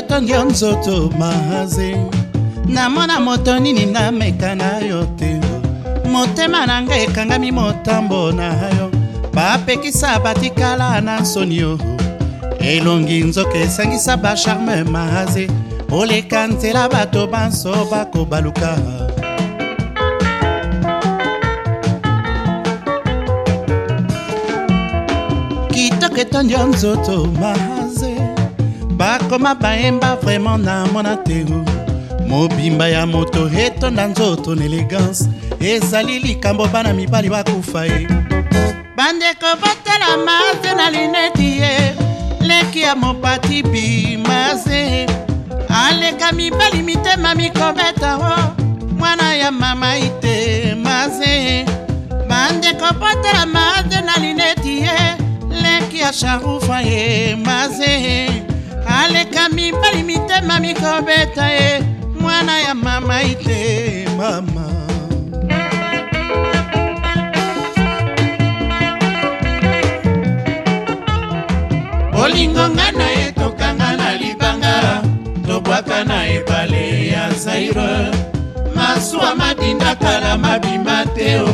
etongi yo nzoto maze namona moto nini nameka na yo te motema na ngai ekangami motambo na yo bapekisa batikala na nsoni yo elongi nzoka esangisa basharme maze oleka nzela bato banso bakobaluka kitoko etondi yo nzoto maze bakoma bayemba vraimen na mwana te mobimba ya moto etonda nzoto na elegance ezali likambo bana mibali bakufa ye bandeko botala maze na lineti ye leki ya mopati bimaze aleka mibali mitema mikobeta o mwana ya mama ite maze bandeko botala maze na lineti ye leki ya sharufa ye maze aleka mibali mitema mikobeta ye mwana ya mama ite mama bolingo nga na ye tokanga na libanga tobwaka na ebale ya zaire masuwa madinda kala mabima teo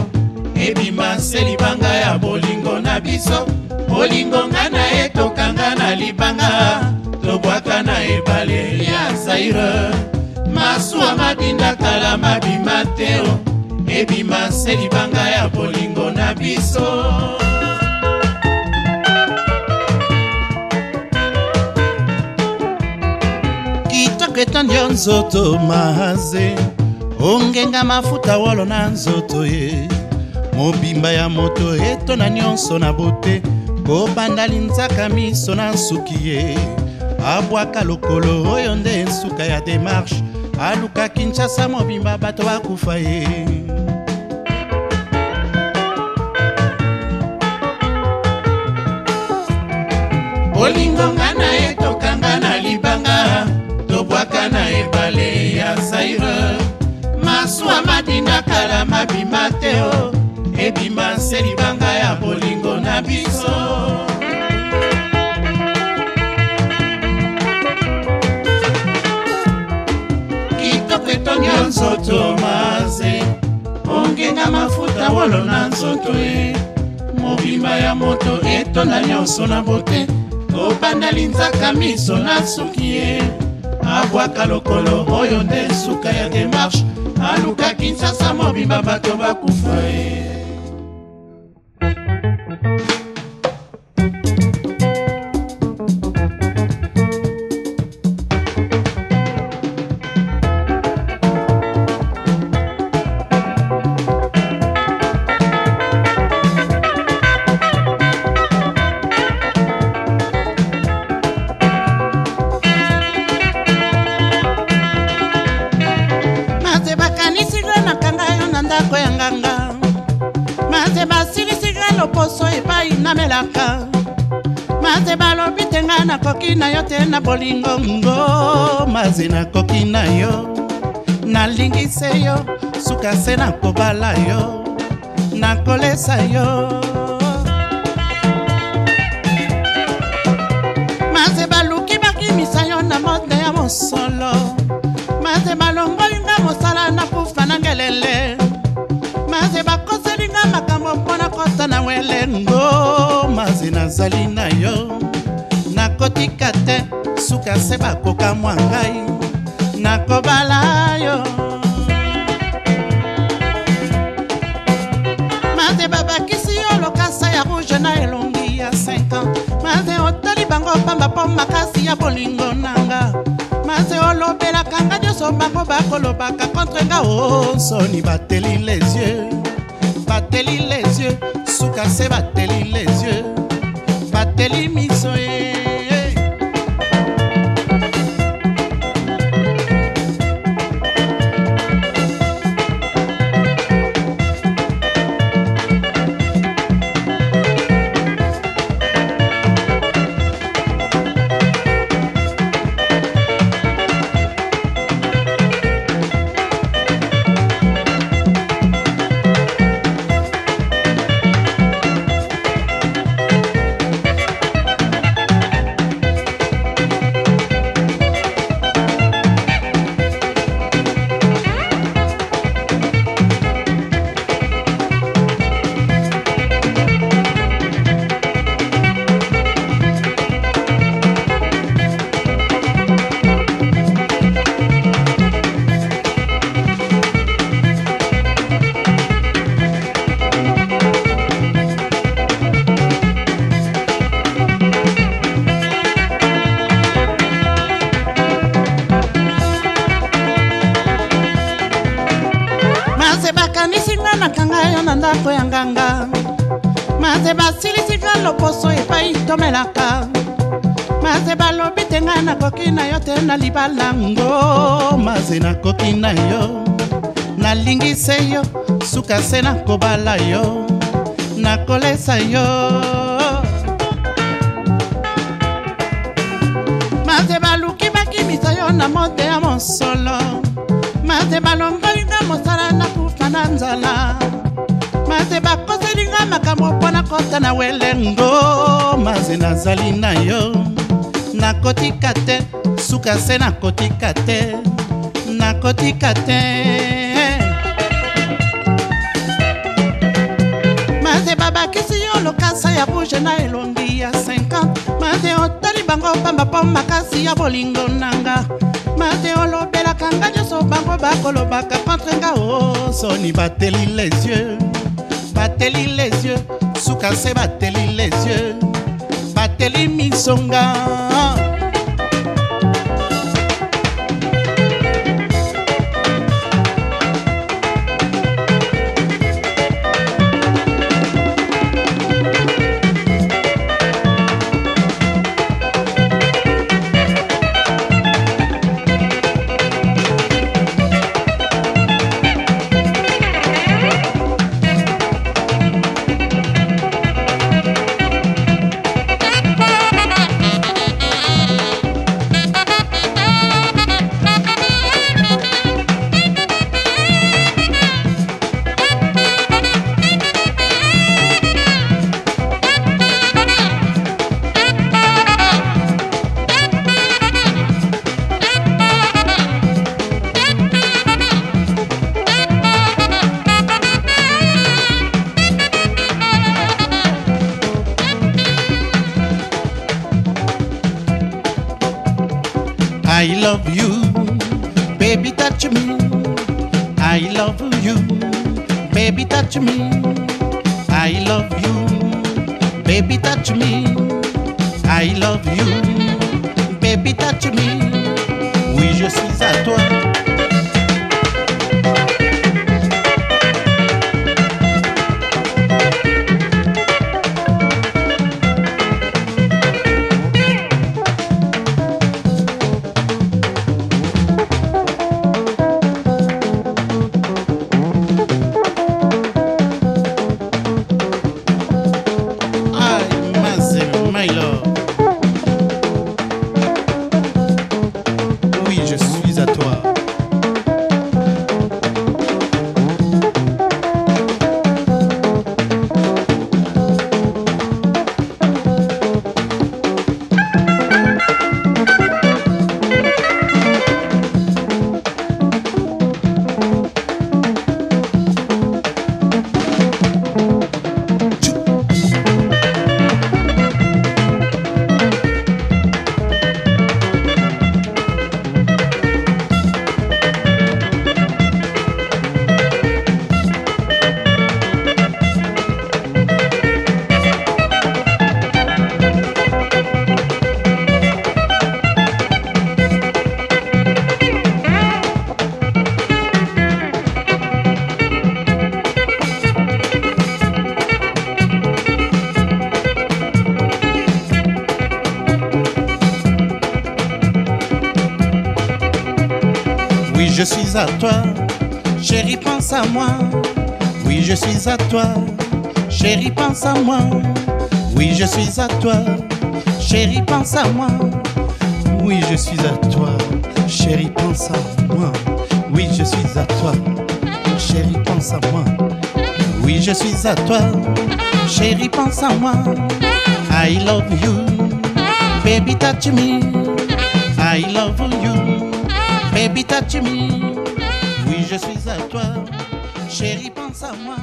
ebima se libanga ya bolingo na biso bolingo nga na ye tokanga na libanga ezalaka na ebale ya zaire masuwa mabinda kala mabima teo ebima se libanga ya bolingo na biso kitoko etandi yo nzoto maze ongenga mafuta wolo na nzoto ye mobimba ya moto etona nyonso na bote kobanda linzaka miso na nsuki ye abwaka lokolo oyo nde nsuka ya demarshe aluka kinshasa mobimba bato bakufa ye bolingonga na ye tokanga na libanga tobwaka na ebale ya zaire masuwa madinga kala mabima te o ebima se libanga ya bolingo na biso nzoto maze ongenga mafuta wolo na nzoto e mobimba ya moto etonda nyonso na bote tobanda linzaka miso na suki ye abwaka lokolo oyo nde suka ya demarshe alukaki nsasa mobimba bato bakufa ye namelaka maze balobi te ngai nakoki na yo te na bolingo ngo maze nakoki na yo nalingise yo suka se nakobala yo nakolesa yo maze baluki bakimisa yo na mode ya mosolo maze balongoli nga mosala nakufa na ngelele maze bakoselinga makambo mpo na kota na weleng nazali na yo nakotika te suka se bakoka mwa ngai nakobala yo mate babakisi yo lokasa ya rouge na elongi ya 5 ans mate otali bango pamba mpo makasi ya bolingo nanga mase olobelaka nga nyonso bango bakolobaka contre nga osoni oh, bateli les yeux bateli les yeux suka se bateli les yeux bateli miso ye maze basilisika loposo epai tomelaka maze balobi te ngai nakoki na yo te na libalango maze nakoki na yo nalingise yo suka se nakobala yo nakolesa yo maze baluki bakimisa yo na mote ya mosolo maze balongoli nga mosala nakufa na nzala maze bakoselinga makambo mpona nakota na welengo maze nazali na yo nakotika te suka se nakotika te nakotika te maze babakisi yo lokasa ya rouge na elongi ya 50 maze otali bango pamba mpo makasi ya bolingo nanga mate olobelaka nga nyonso bango bakolobaka contre nga o soni bateli les yeux bateli les yeux sukase bateli les yeux bateli misonga love you, baby, touch me. I love you, baby, touch me. I love you, baby, touch me. I love you, baby, touch me. Oui, je suis à toi. je suis à toi, chérie, pense à moi. Oui, je suis à toi, chérie, pense à moi. Oui, je suis à toi, chérie, pense à moi. Oui, je suis à toi, chérie, pense à moi. Oui, je suis à toi, chérie, pense à moi. Oui, je suis à toi, chérie, pense à moi. I love you, baby, touch me. I love you t'as-tu mis oui je suis à toi, chérie pense à moi.